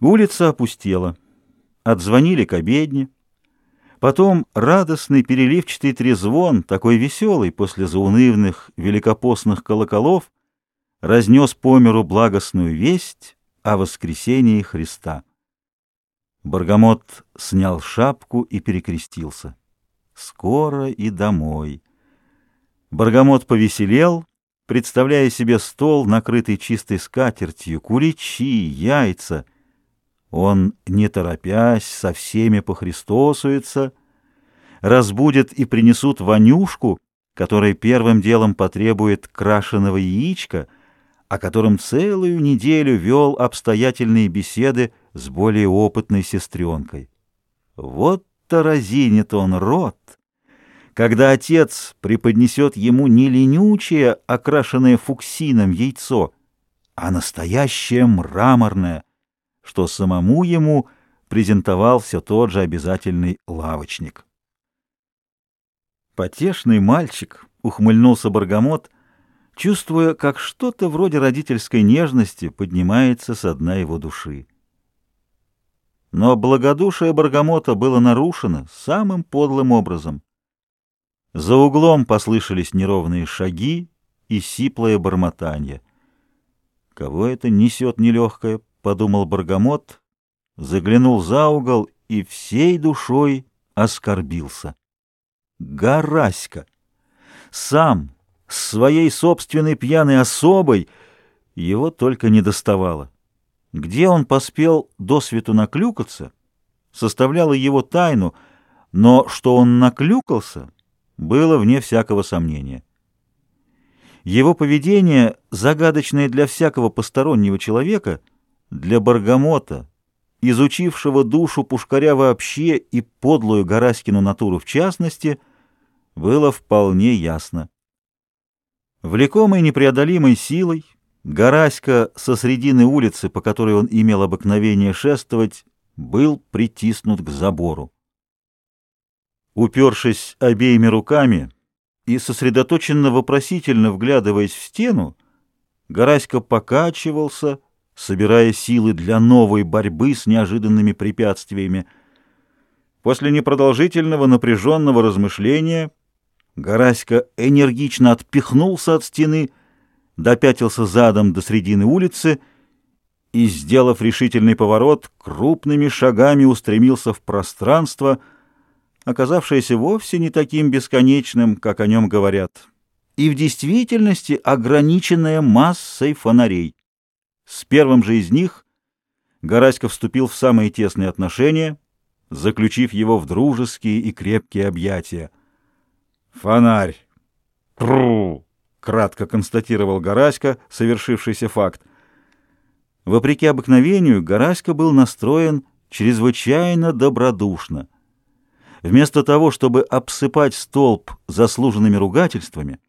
Улица опустела. Отзвонили к обедне. Потом радостный переливчатый трезвон, такой веселый после заунывных великопостных колоколов, разнес по миру благостную весть о воскресении Христа. Баргамот снял шапку и перекрестился. Скоро и домой. Баргамот повеселел, представляя себе стол, накрытый чистой скатертью, куличи, яйца — он, не торопясь, со всеми похристосуется, разбудит и принесут вонюшку, который первым делом потребует крашеного яичка, о котором целую неделю вел обстоятельные беседы с более опытной сестренкой. Вот-то разинет он рот, когда отец преподнесет ему не ленючее, окрашенное фуксином яйцо, а настоящее мраморное — что самому ему презентовал все тот же обязательный лавочник. «Потешный мальчик», — ухмыльнулся Баргамот, чувствуя, как что-то вроде родительской нежности поднимается со дна его души. Но благодушие Баргамота было нарушено самым подлым образом. За углом послышались неровные шаги и сиплое бормотание. Кого это несет нелегкое, подумал Баргамот, заглянул за угол и всей душой оскорбился. Гараська! Сам, с своей собственной пьяной особой, его только не доставало. Где он поспел до свету наклюкаться, составляло его тайну, но что он наклюкался, было вне всякого сомнения. Его поведение, загадочное для всякого постороннего человека — для Баргамота, изучившего душу Пушкаря вообще и подлую Гораськину натуру в частности, было вполне ясно. Влекомый непреодолимой силой, Гораська со средины улицы, по которой он имел обыкновение шествовать, был притиснут к забору. Упершись обеими руками и сосредоточенно вопросительно вглядываясь в стену, Гораська покачивался, собирая силы для новой борьбы с неожиданными препятствиями. После непродолжительного напряженного размышления Гораська энергично отпихнулся от стены, допятился задом до середины улицы и, сделав решительный поворот, крупными шагами устремился в пространство, оказавшееся вовсе не таким бесконечным, как о нем говорят, и в действительности ограниченное массой фонарей. С первым же из них Гораська вступил в самые тесные отношения, заключив его в дружеские и крепкие объятия. «Фонарь!» «Тру!» — кратко констатировал Гораська совершившийся факт. Вопреки обыкновению, Гораська был настроен чрезвычайно добродушно. Вместо того, чтобы обсыпать столб заслуженными ругательствами,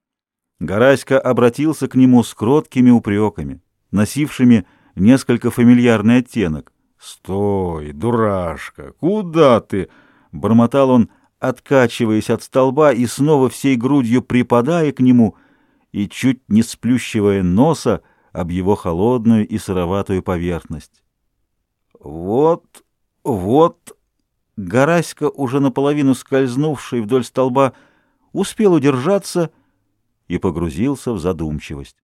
Гораська обратился к нему с кроткими упреками носившими несколько фамильярный оттенок. «Стой, дурашка! Куда ты?» — бормотал он, откачиваясь от столба и снова всей грудью припадая к нему и чуть не сплющивая носа об его холодную и сыроватую поверхность. «Вот, вот...» Гораська, уже наполовину скользнувший вдоль столба, успел удержаться и погрузился в задумчивость.